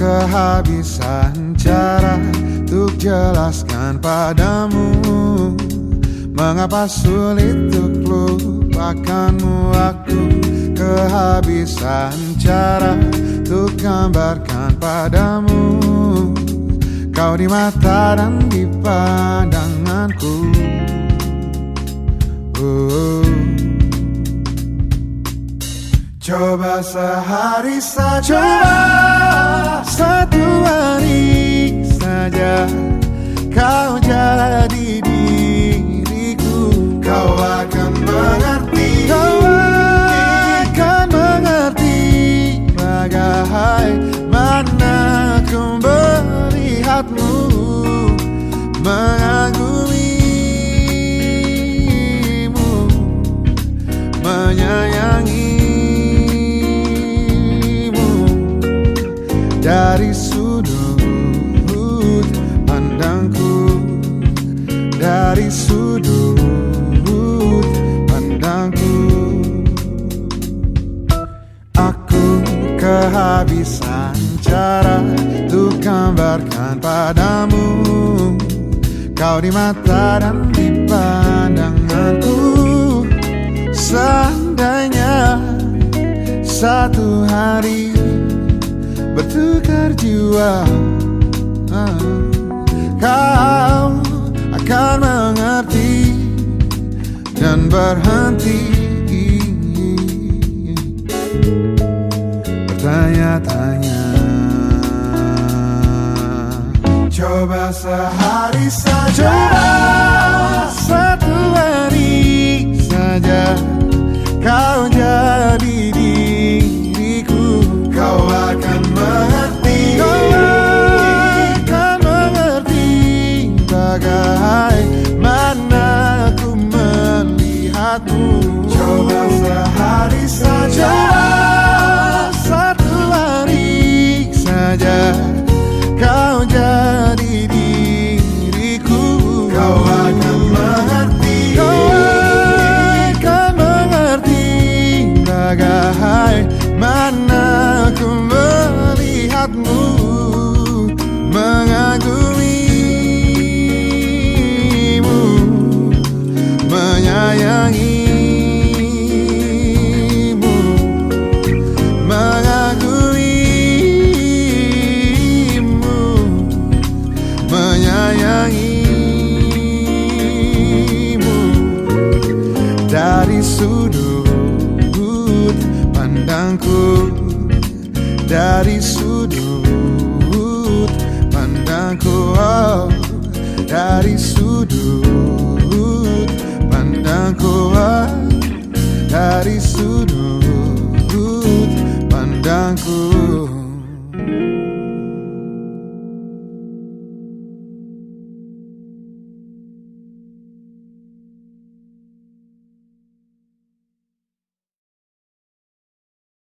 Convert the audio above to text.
Kehabisan cara untuk jelaskan padamu Mengapa sulit untuk lupakanmu Aku kehabisan cara untuk gambarkan padamu? Kau di mata dan di pandanganku. Oh. Coba sehari saja. Coba satu hari saja. Kau jadi Mengagumimu Menyayangi dari sudut pandangku dari sudut pandangku aku kehabisan cara untuk gambarkan padamu kau di mata dan di pandanganku. Seandainya satu hari bertukar jiwa Kau akan mengerti dan berhenti Coba sehari saja. Coba satu hari saja. Kau jadi diriku. Kau akan mengerti. Kau akan mengerti. Bagaimana ku melihatmu. Coba sehari saja Mengagumimu Menyayangimu. Mengagumimu Menyayangimu. Dari sudut pandangku Dari sudut pandangku oh, Dari sudut pandangku oh, Dari sudut pandangku